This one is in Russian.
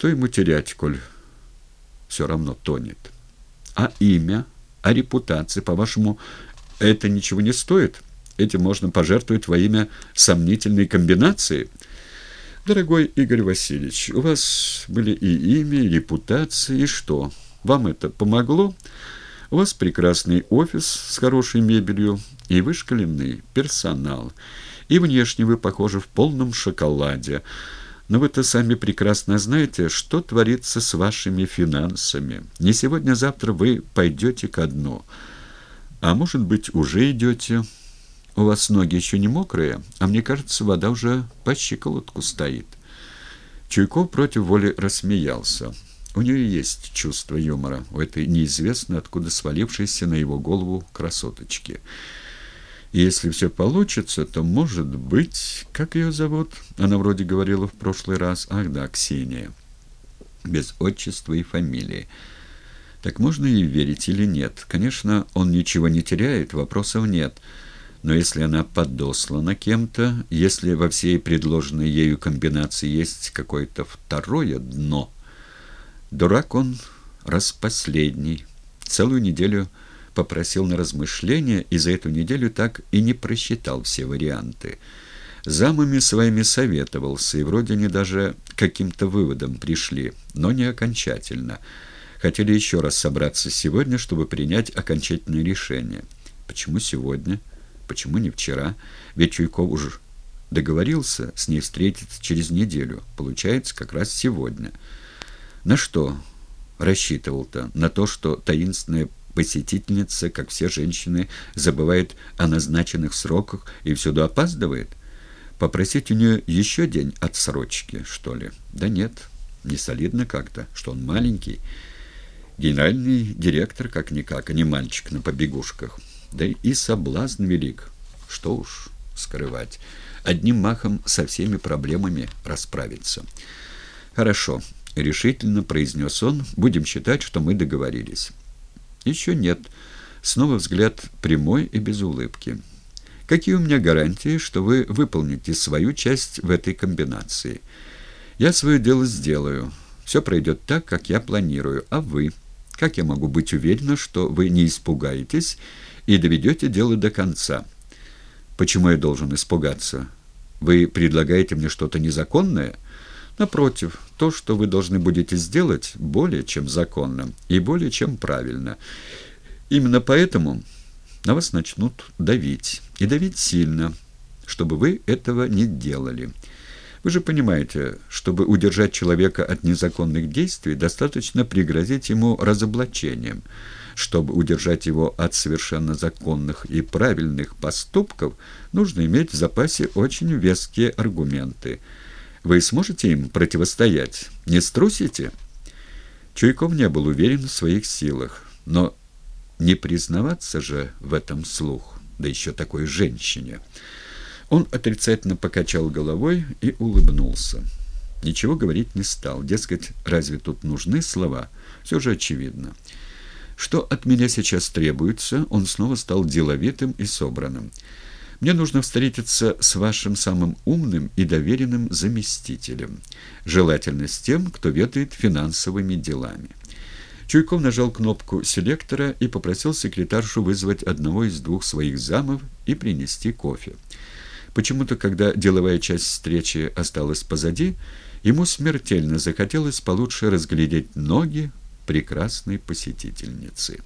Что ему терять, коль все равно тонет? А имя, а репутация, по-вашему, это ничего не стоит? Этим можно пожертвовать во имя сомнительной комбинации? Дорогой Игорь Васильевич, у вас были и имя, и репутация, и что? Вам это помогло? У вас прекрасный офис с хорошей мебелью и вышкаленный персонал. И внешне вы похожи в полном шоколаде. Но вы-то сами прекрасно знаете, что творится с вашими финансами. Не сегодня-завтра вы пойдете ко дну. А может быть, уже идете. У вас ноги еще не мокрые, а мне кажется, вода уже по щиколотку стоит. Чуйков против воли рассмеялся. У нее есть чувство юмора, у этой неизвестно откуда свалившейся на его голову красоточки. Если все получится, то, может быть... Как ее зовут? Она вроде говорила в прошлый раз. Ах да, Ксения. Без отчества и фамилии. Так можно ей верить или нет? Конечно, он ничего не теряет, вопросов нет. Но если она подослана кем-то, если во всей предложенной ею комбинации есть какое-то второе дно, дурак он раз последний. Целую неделю попросил на размышление и за эту неделю так и не просчитал все варианты. Замами своими советовался, и вроде они даже каким-то выводом пришли, но не окончательно. Хотели еще раз собраться сегодня, чтобы принять окончательное решение. Почему сегодня? Почему не вчера? Ведь Чуйков уже договорился с ней встретиться через неделю. Получается, как раз сегодня. На что рассчитывал-то? На то, что таинственная посетительница, как все женщины, забывает о назначенных сроках и всюду опаздывает? Попросить у нее еще день отсрочки, что ли? Да нет, не солидно как-то, что он маленький. Генеральный директор как-никак, а не мальчик на побегушках. Да и соблазн велик. Что уж скрывать. Одним махом со всеми проблемами расправиться. «Хорошо», — решительно произнес он, — «будем считать, что мы договорились». «Еще нет». Снова взгляд прямой и без улыбки. «Какие у меня гарантии, что вы выполните свою часть в этой комбинации? Я свое дело сделаю. Все пройдет так, как я планирую. А вы? Как я могу быть уверена, что вы не испугаетесь и доведете дело до конца?» «Почему я должен испугаться? Вы предлагаете мне что-то незаконное?» Напротив, то, что вы должны будете сделать, более чем законно и более чем правильно. Именно поэтому на вас начнут давить, и давить сильно, чтобы вы этого не делали. Вы же понимаете, чтобы удержать человека от незаконных действий, достаточно пригрозить ему разоблачением. Чтобы удержать его от совершенно законных и правильных поступков, нужно иметь в запасе очень веские аргументы – вы сможете им противостоять? Не струсите?» Чуйков не был уверен в своих силах, но не признаваться же в этом слух, да еще такой женщине. Он отрицательно покачал головой и улыбнулся. Ничего говорить не стал. Дескать, разве тут нужны слова? Все же очевидно. Что от меня сейчас требуется, он снова стал деловитым и собранным. Мне нужно встретиться с вашим самым умным и доверенным заместителем, желательно с тем, кто ведает финансовыми делами». Чуйков нажал кнопку селектора и попросил секретаршу вызвать одного из двух своих замов и принести кофе. Почему-то, когда деловая часть встречи осталась позади, ему смертельно захотелось получше разглядеть ноги прекрасной посетительницы.